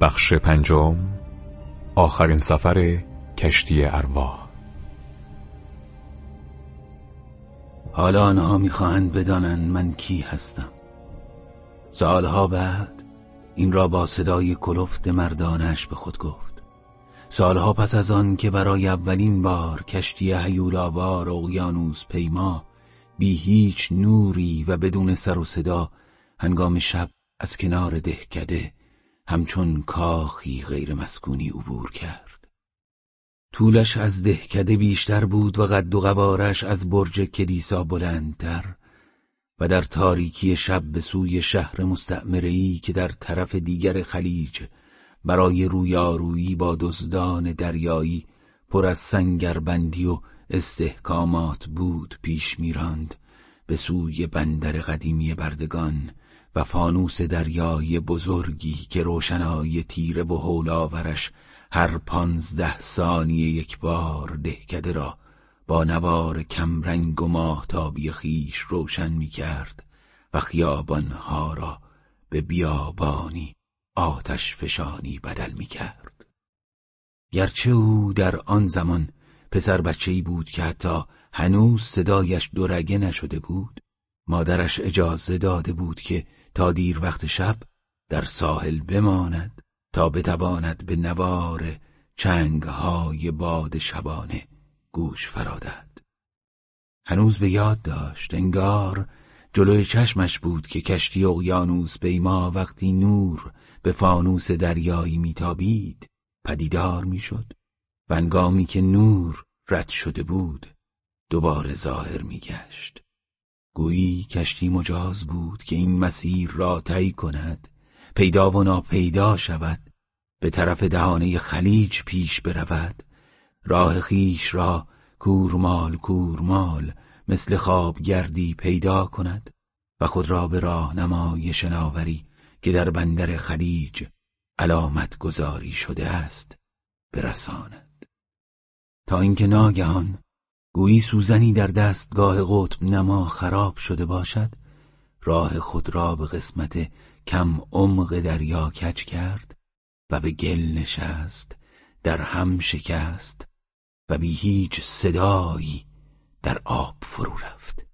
بخش پنجم آخرین سفر کشتی ارواح حالا آنها می‌خواهند بدانند من کی هستم. سالها بعد این را با صدای کلفت مردانش به خود گفت. سالها پس از آن که برای اولین بار کشتی هیولاوار اقیانوس پیما بی هیچ نوری و بدون سر و صدا هنگام شب از کنار دهکده همچون کاخی غیر مسکونی عبور کرد. طولش از دهکده بیشتر بود و قد و قوارش از برج کلیسا بلندتر و در تاریکی شب به سوی شهر مستعمرهی که در طرف دیگر خلیج برای رویارویی با دزدان دریایی پر از سنگربندی و استحکامات بود پیش میراند به سوی بندر قدیمی بردگان و فانوس دریایی بزرگی که روشنایی تیره و هولاورش هر پانزده ثانیه یک بار دهکده را با نوار کمرنگ و ماهتابی خیش روشن می کرد و خیابانها را به بیابانی آتش فشانی بدل می کرد. گرچه او در آن زمان پسر بچه بود که حتی هنوز صدایش دورگه نشده بود مادرش اجازه داده بود که تا دیر وقت شب در ساحل بماند تا بتواند به نوار چنگهای باد شبانه گوش فرادد. هنوز به یاد داشت انگار جلوی چشمش بود که کشتی اقیانوس ما وقتی نور به فانوس دریایی میتابید پدیدار می‌شد. و انگامی که نور رد شده بود دوباره ظاهر میگشت. گویی کشتی مجاز بود که این مسیر را طی کند. پیدا و ناپیدا شود. به طرف دهانه خلیج پیش برود. راه خیش را کورمال کورمال مثل خواب گردی پیدا کند و خود را به راهنمای شناوری که در بندر خلیج علامت گذاری شده است برساند. تا اینکه ناگهان گویی سوزنی در دستگاه قطب نما خراب شده باشد راه خود را به قسمت کم عمق دریا کج کرد و به گل نشست در هم شکست و بی هیچ صدایی در آب فرو رفت.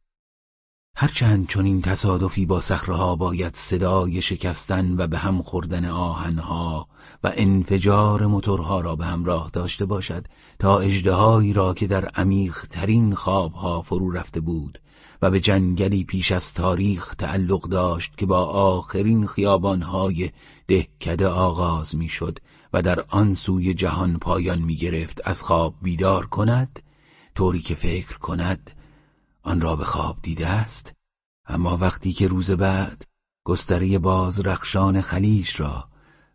هرچند چون این تصادفی با صخرهها باید صدای شکستن و به هم خوردن آهنها و انفجار موتورها را به همراه داشته باشد تا اجدهایی را که در عمیق ترین خوابها فرو رفته بود و به جنگلی پیش از تاریخ تعلق داشت که با آخرین خیابانهای دهکده آغاز می‌شد و در آن سوی جهان پایان می گرفت از خواب بیدار کند طوری که فکر کند آن را به خواب دیده است. اما وقتی که روز بعد گستره باز رخشان خلیج را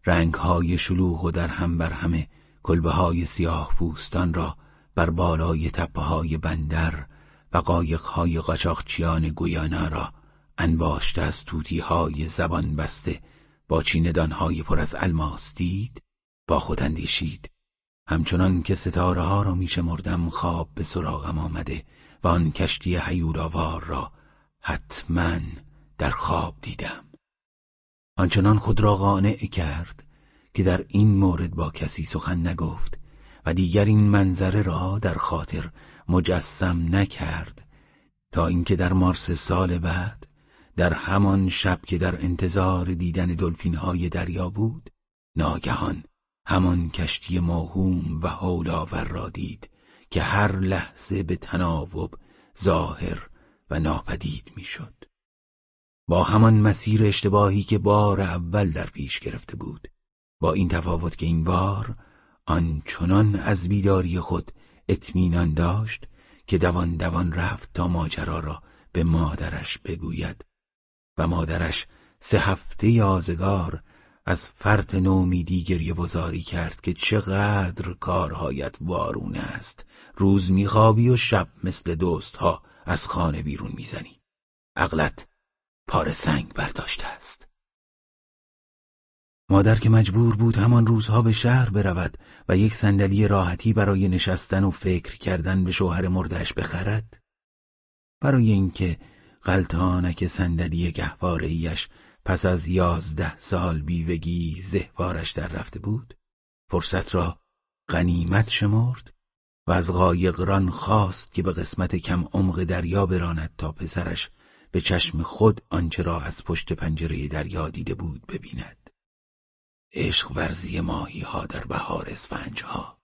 رنگهای شلوغ و در هم بر همه کلبه های سیاه پوستان را بر بالای تپه های بندر و قایق های قاچاقچیان گویانا را انباشته از توتی های زبان بسته با چیندان های پر از الماس دید با خود اندیشید. همچنان که ستاره ها را میشمردم خواب به سراغم آمده. و آن کشتی حیورآوار را حتما در خواب دیدم. آنچنان خود را قانع کرد که در این مورد با کسی سخن نگفت و دیگر این منظره را در خاطر مجسم نکرد تا اینکه در مارس سال بعد در همان شب که در انتظار دیدن دلفین های دریا بود ناگهان همان کشتی ماهوم و هولاور را دید. که هر لحظه به تناوب ظاهر و ناپدید می‌شد. با همان مسیر اشتباهی که بار اول در پیش گرفته بود با این تفاوت که این بار آنچنان از بیداری خود اطمینان داشت که دوان دوان رفت تا ماجرا را به مادرش بگوید و مادرش سه هفته یازگار از فرط نومیدی گریه وزاری کرد که چقدر کارهایت وارونه است. روز میخوابی و شب مثل دوستها از خانه بیرون می‌زنی. عقلت پار سنگ برداشته است. مادر که مجبور بود همان روزها به شهر برود و یک صندلی راحتی برای نشستن و فکر کردن به شوهر مردش بخرد برای اینکه غلطانک صندلی گهوارهایش پس از یازده سال بیوگی زهوارش در رفته بود فرصت را غنیمت شمرد و از قایقران خواست که به قسمت کم عمق دریا براند تا پسرش به چشم خود آنچه را از پشت پنجره دریا دیده بود ببیند. عشق ورزی ماهی ها در بهار اسفنج ها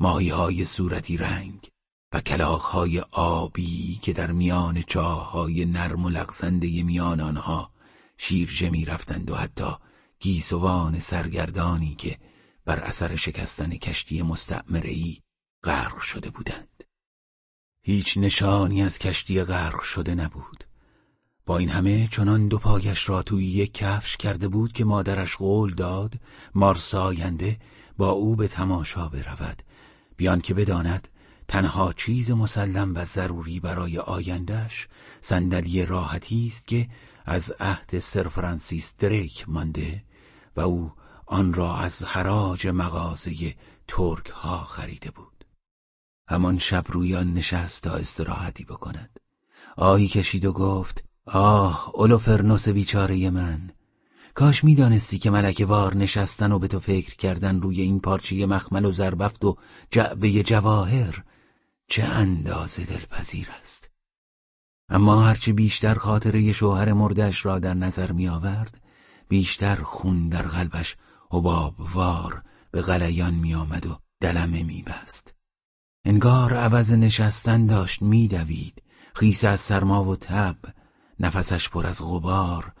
ماهی های صورتی رنگ و کلاخ های آبی که در میان چاه های نرم و لغزنده میان آنها شیرجه می رفتند و حتی گیسوان سرگردانی که بر اثر شکستن کشتی مستعمرهی غرق شده بودند. هیچ نشانی از کشتی غرق شده نبود. با این همه چنان دو پایش را توی یک کفش کرده بود که مادرش قول داد مارس آینده با او به تماشا برود. بیان که بداند تنها چیز مسلم و ضروری برای آیندهش صندلی راحتی است که از عهد سر فرانسیس دریک مانده و او آن را از حراج مغازه ترک ها خریده بود. همان شب روی آن نشست تا استراحتی بکند. آهی کشید و گفت آه اولوفرنوس بیچاره من. کاش می‌دانستی که ملک وار نشستن و به تو فکر کردن روی این پارچه مخمل و زربفت و جعبه جواهر چه اندازه دلپذیر است. اما هرچه بیشتر خاطره شوهر مردش را در نظر می آورد بیشتر خون در قلبش وار به غلیان می آمد و دلمه می بست. انگار عوض نشستن داشت میدوید. خیس از سرما و تب نفسش پر از غبار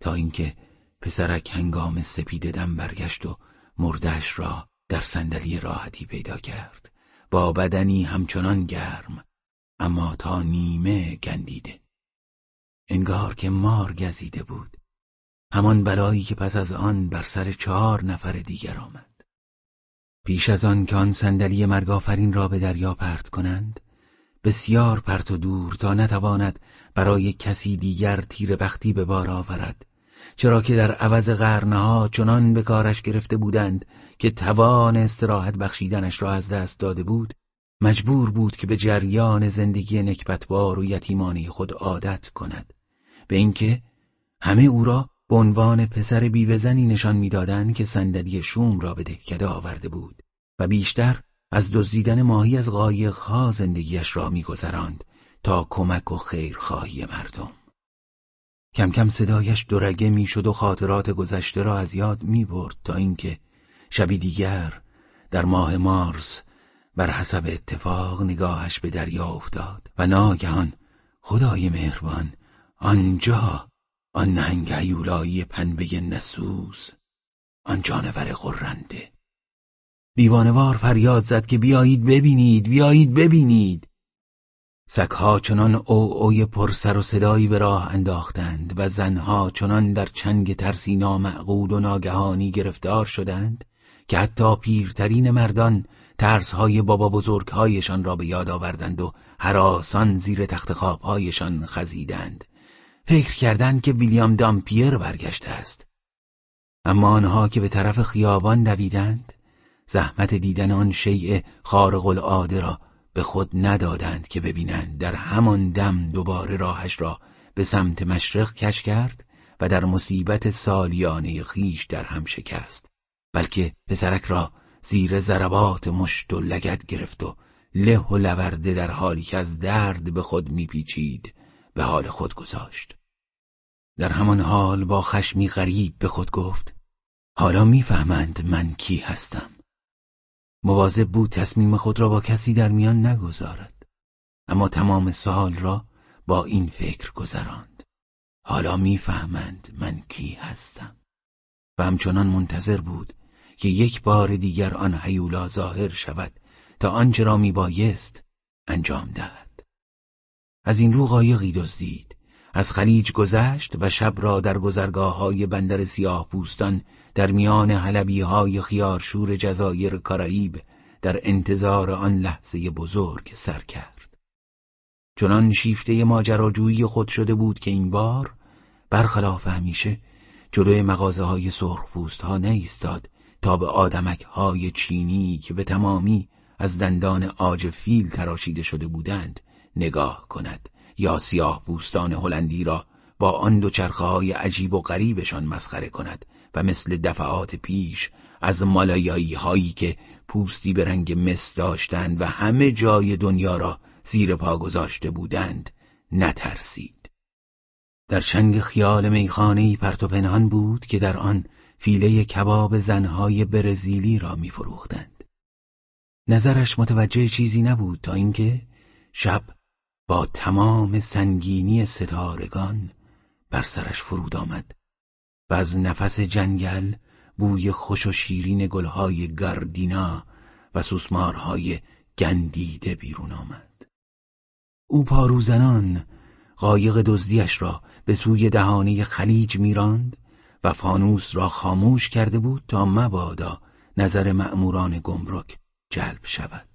تا اینکه پسرک هنگام سپیده دم برگشت و مردش را در صندلی راحتی پیدا کرد. با بدنی همچنان گرم. اما تا نیمه گندیده. انگار که مار گزیده بود. همان بلایی که پس از آن بر سر چهار نفر دیگر آمد. پیش از آن که آن صندلی مرگافرین را به دریا پرت کنند بسیار پرت و دور تا نتواند برای کسی دیگر تیر بختی به بار آورد چرا که در عوض قرنها چنان به کارش گرفته بودند که توان استراحت بخشیدنش را از دست داده بود مجبور بود که به جریان زندگی نکبتبار و یتیمانی خود عادت کند. به اینکه همه او را به عنوان پسر بیوزنی نشان می‌دادند که صندلی شوم را به دهکده آورده بود و بیشتر از دزدیدن ماهی از قایقها زندگیش را میگذراند تا کمک و خیرخواهی مردم. کم کم صدایش درگه می‌شد و خاطرات گذشته را از یاد می‌برد تا اینکه شبی دیگر در ماه مارس بر حسب اتفاق نگاهش به دریا افتاد. و ناگهان خدای مهربان آنجا آن نهنگ هیولایی پنبه نسوز آن جانور قرنده دیوانوار فریاد زد که بیایید ببینید بیایید ببینید. سگها چنان او اوی پرسر و صدایی به راه انداختند و زنها چنان در چنگ ترسی نامعقول و ناگهانی گرفتار شدند که حتی پیرترین مردان ترسهای بابا بزرگهایشان را به یاد آوردند و حراسان زیر تخت خوابهایشان خزیدند. فکر کردند که ویلیام دامپیر برگشته است. اما آنها که به طرف خیابان دویدند زحمت دیدن آن شیء خارق العاده را به خود ندادند که ببینند. در همان دم دوباره راهش را به سمت مشرق کش کرد و در مصیبت سالیانه خیش در هم شکست بلکه پسرک را زیر ضربات مشت و لگت گرفت و له و لورده در حالی که از درد به خود میپیچید به حال خود گذاشت. در همان حال با خشمی غریب به خود گفت حالا می‌فهمند من کی هستم. مواظب بود تصمیم خود را با کسی در میان نگذارد. اما تمام سال را با این فکر گذراند. حالا می‌فهمند من کی هستم. و همچنان منتظر بود که یک بار دیگر آن حیولا ظاهر شود تا آنچه را میبایست انجام دهد. از این رو قایقی دزدید. از خلیج گذشت و شب را در گذرگاه های بندر سیاه پوستان در میان حلبی های خیارشور جزایر کارائیب در انتظار آن لحظه بزرگ سر کرد. چنان شیفته ماجراجویی خود شده بود که این بار برخلاف همیشه جلوی مغازه های سرخ پوست ها نیستاد تا به آدمک های چینی که به تمامی از دندان آج فیل تراشیده شده بودند نگاه کند یا سیاه پوستان هلندی را با آن دو چرخه های عجیب و غریبشان مسخره کند و مثل دفعات پیش از مالایایی هایی که پوستی به رنگ مس داشتند و همه جای دنیا را زیر پا گذاشته بودند نترسید. در چنگ خیال میخانهی پرت بود که در آن فیله کباب زنهای برزیلی را میفروختند. نظرش متوجه چیزی نبود تا اینکه شب با تمام سنگینی ستارگان بر سرش فرود آمد و از نفس جنگل بوی خوش و شیرین گلهای گاردینا و سوسمارهای گندیده بیرون آمد. او پاروزنان قایق دزدیش را به سوی دهانه خلیج میراند و فانوس را خاموش کرده بود تا مبادا نظر مأموران گمرک جلب شود.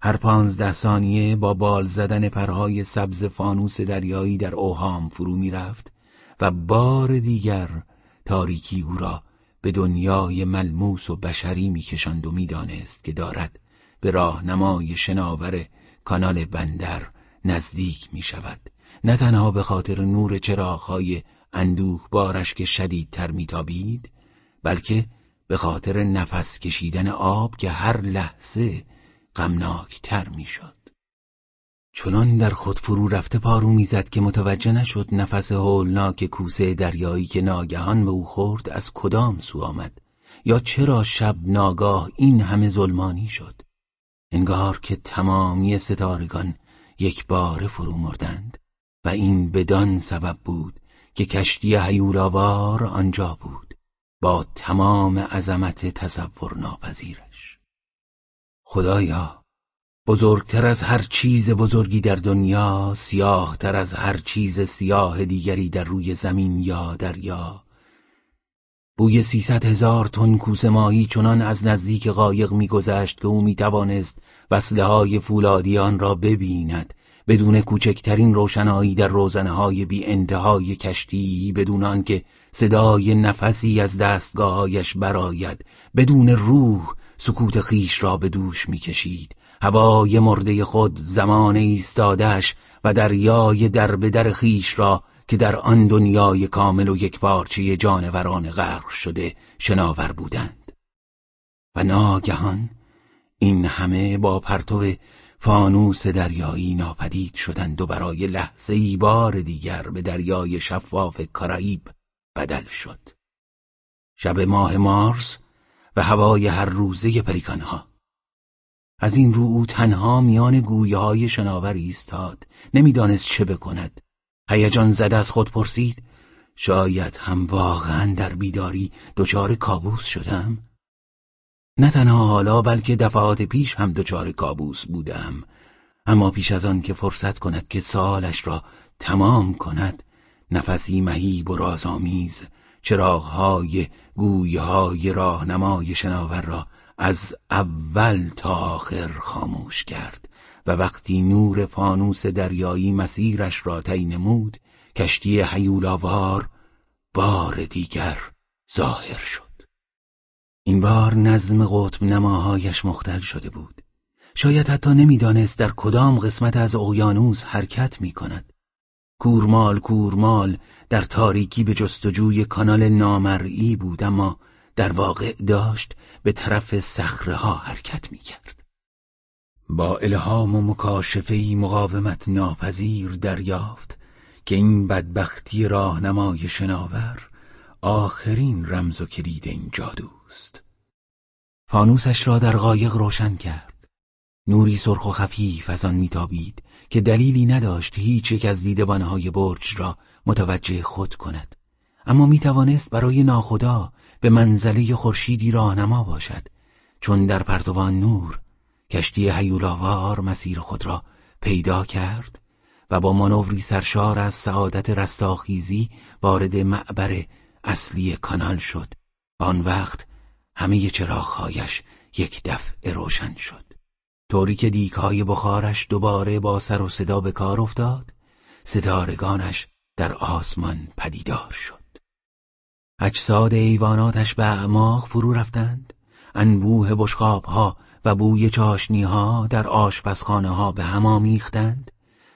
هر پانزده ثانیه با بال زدن پرهای سبز فانوس دریایی در اوهام فرو می‌رفت و بار دیگر تاریکی او را به دنیای ملموس و بشری میکشاند و می‌دانست که دارد به راهنمای شناور کانال بندر نزدیک می شود نه تنها به خاطر نور چراغهای اندوه بارش که شدیدتر میتابید بلکه به خاطر نفس کشیدن آب که هر لحظه غمناکتر می‌شد. چنان در خود فرو رفته پارو می‌زد که متوجه نشد نفس هولناک کوسه دریایی که ناگهان به او خورد از کدام سو آمد یا چرا شب ناگاه این همه ظلمانی شد. انگار که تمامی ستارگان یک بار فرو مردند. و این بدان سبب بود که کشتی هیولاوار آنجا بود با تمام عظمت تصور ناپذیرش خدایا بزرگتر از هر چیز بزرگی در دنیا سیاهتر از هر چیز سیاه دیگری در روی زمین یا دریا. بوی سیصد هزار تن کوسه ماهی چنان از نزدیک قایق میگذشت که او می‌توانست وصله های فولادیان را ببیند بدون کوچکترین روشنایی در روزنه های بی انتهای کشتی بدون آنکه صدای نفسی از دستگاهایش براید بدون روح سکوت خیش را به دوش می‌کشید. هوای مرده خود زمان ایستادش و دریای در به در خیش را که در آن دنیای کامل و یک پارچه جانوران غرق شده شناور بودند. و ناگهان این همه با پرتو فانوس دریایی ناپدید شدند و برای لحظه ای بار دیگر به دریای شفاف کارائیب بدل شد. شب ماه مارس و هوای هر روزه پلیکانها از این رو او تنها میان گویه های شناور ایستاد. نمی‌دانست چه بکند. هیجان زده از خود پرسید شاید هم واقعا در بیداری دچار کابوس شدم؟ نه تنها حالا بلکه دفعات پیش هم دچار کابوس بودم. اما پیش از آن که فرصت کند که سالش را تمام کند نفسی مهیب و رازآمیز چراغهای گویهای راهنمای شناور را از اول تا آخر خاموش کرد و وقتی نور فانوس دریایی مسیرش را طی نمود کشتی حیولاوار بار دیگر ظاهر شد. این بار نظم قطب نماهایش مختل شده بود شاید حتی نمی‌دانست در کدام قسمت از اقیانوس حرکت می کند کورمال کورمال در تاریکی به جستجوی کانال نامرئی بود اما در واقع داشت به طرف صخره ها حرکت می کرد. با الهام و مکاشفهی مقاومت ناپذیر دریافت که این بدبختی راهنمای شناور آخرین رمز و کلید این جادوست. فانوسش را در قایق روشن کرد. نوری سرخ و خفیف از آن میتابید که دلیلی نداشت هیچ یک از دیدبانهای برج را متوجه خود کند. اما می‌توانست برای ناخدا به منزله خورشیدی راهنما باشد چون در پرتوان نور کشتی هیولاوار مسیر خود را پیدا کرد و با مانوری سرشار از سعادت رستاخیزی وارد معبر اصلی کانال شد. آن وقت همه چراغهایش یک دفعه روشن شد. طوری که دیکهای بخارش دوباره با سر و صدا به کار افتاد ستارگانش در آسمان پدیدار شد. اجساد ایواناتش به اعماق فرو رفتند. انبوه بشقابها و بوی چاشنیها در آشپزخانه ها به هم آمیختند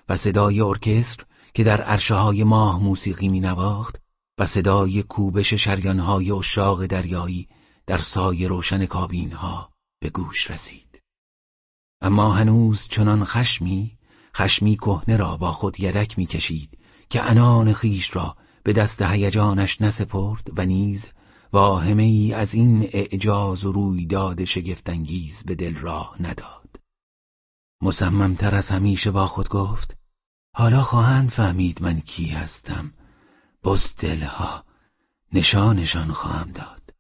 و صدای ارکستر که در عرشه های ماه موسیقی می نواخت و صدای کوبش شریانهای اشاق دریایی در سایه روشن کابین ها به گوش رسید. اما هنوز چنان خشمی خشمی کهنه را با خود یدک می‌کشید که انان خیش را به دست هیجانش نسپرد و نیز واهمه ای از این اعجاز و رویداد شگفتانگیز به دل راه نداد. مصممتر از همیشه با خود گفت حالا خواهند فهمید من کی هستم. بزدلها نشانشان خواهم داد.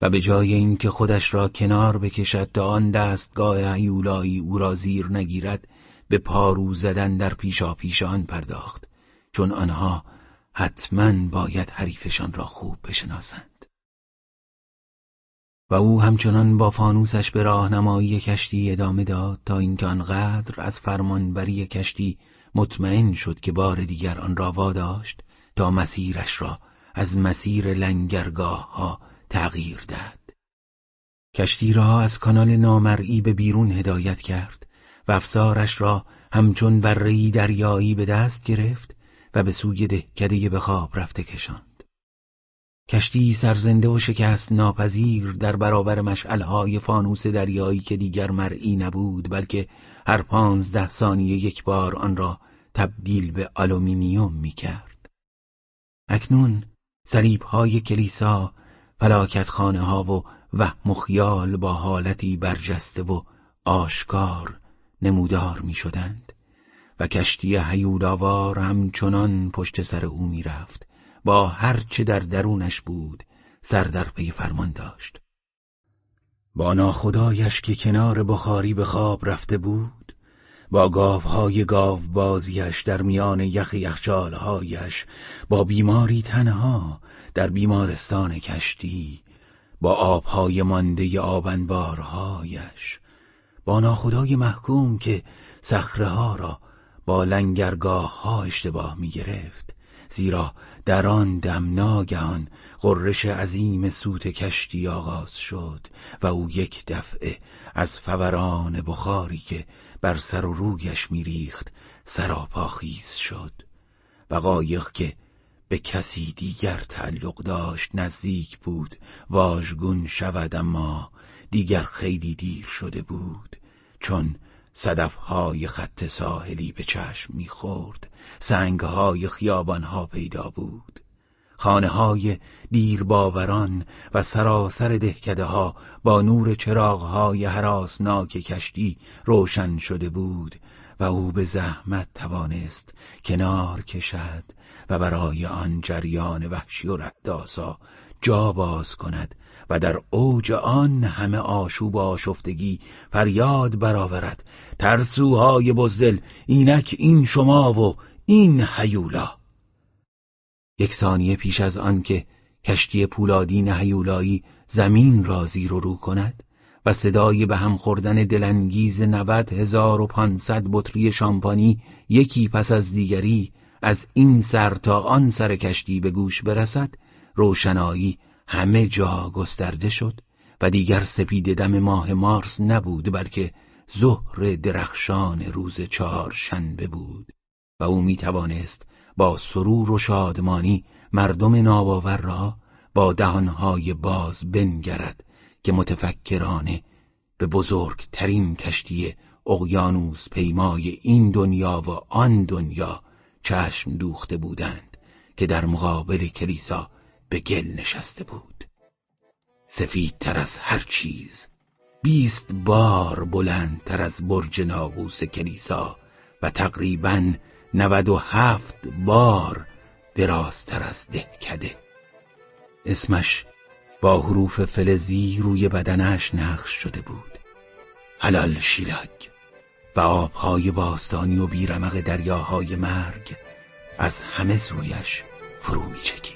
و به جای اینکه خودش را کنار بکشد تا آن دستگاه هیولایی او را زیر نگیرد به پارو زدن در پیشا پیش آن پرداخت چون آنها حتما باید حریفشان را خوب بشناسند. و او همچنان با فانوسش به راهنمایی کشتی ادامه داد تا اینکه آنقدر از فرمانبری کشتی مطمئن شد که بار دیگر آن را واداشت تا مسیرش را از مسیر لنگرگاه ها تغییر دهد. کشتی را از کانال نامرئی به بیرون هدایت کرد و افسارش را همچون برهی دریایی به دست گرفت و به سوی دهکده به خواب رفته کشاند. کشتی سرزنده و شکست ناپذیر در برابر مشعلهای فانوس دریایی که دیگر مرئی نبود بلکه هر پانزده ثانیه یک بار آن را تبدیل به آلومینیوم می کرد. اکنون های کلیسا فلاکت خانه ها و وهم و خیال با حالتی برجسته و آشکار نمودار می شدند و کشتی هیولاوار همچنان پشت سر او می رفت با هر چه در درونش بود سر در پی فرمان داشت. با ناخدایش که کنار بخاری به خواب رفته بود با گاوهای گاو بازیش در میان یخ یخچالهایش با بیماری تنها در بیمارستان کشتی با آبهای مانده آبنبارهایش با ناخدای محکوم که صخره ها را با لنگرگاه ها اشتباه می گرفت زیرا در آن دم ناگهان قررش عظیم سوت کشتی آغاز شد و او یک دفعه از فوران بخاری که بر سر و رویش میریخت سراپاخیز شد و قایق که به کسی دیگر تعلق داشت نزدیک بود واژگون شود اما دیگر خیلی دیر شده بود چون صدفهای خط ساحلی به چشم می‌خورد. سنگهای خیابانها پیدا بود. خانه های دیر باوران و سراسر دهکده ها با نور چراغهای حراسناک کشتی روشن شده بود. و او به زحمت توانست کنار کشد و برای آن جریان وحشی و رعداسا جا باز کند و در اوج آن همه آشوب و آشفتگی فریاد برآورد. ترسوهای بزدل اینک این شما و این حیولا یک ثانیه پیش از آن که کشتی پولادین هیولایی زمین را زیر و رو کند و صدای به هم خوردن دلانگیز نود هزار و پانصد بطری شامپانی یکی پس از دیگری از این سر تا آن سر کشتی به گوش برسد روشنایی همه جا گسترده شد و دیگر سپید دم ماه مارس نبود بلکه ظهر درخشان روز چهار شنبه بود و او می توانست با سرور و شادمانی مردم ناباور را با دهانهای باز بنگرد که متفکرانه به بزرگترین کشتی اقیانوس پیمای این دنیا و آن دنیا چشم دوخته بودند که در مقابل کلیسا به گل نشسته بود. سفیدتر از هر چیز بیست بار بلندتر از برج ناقوس کلیسا و تقریبا نود و هفت بار درازتر از دهکده. اسمش با حروف فلزی روی بدنش نقش شده بود. حلال شیلاگ و آبهای باستانی و بیرمق دریاهای مرگ از همه سویش فرو می چکید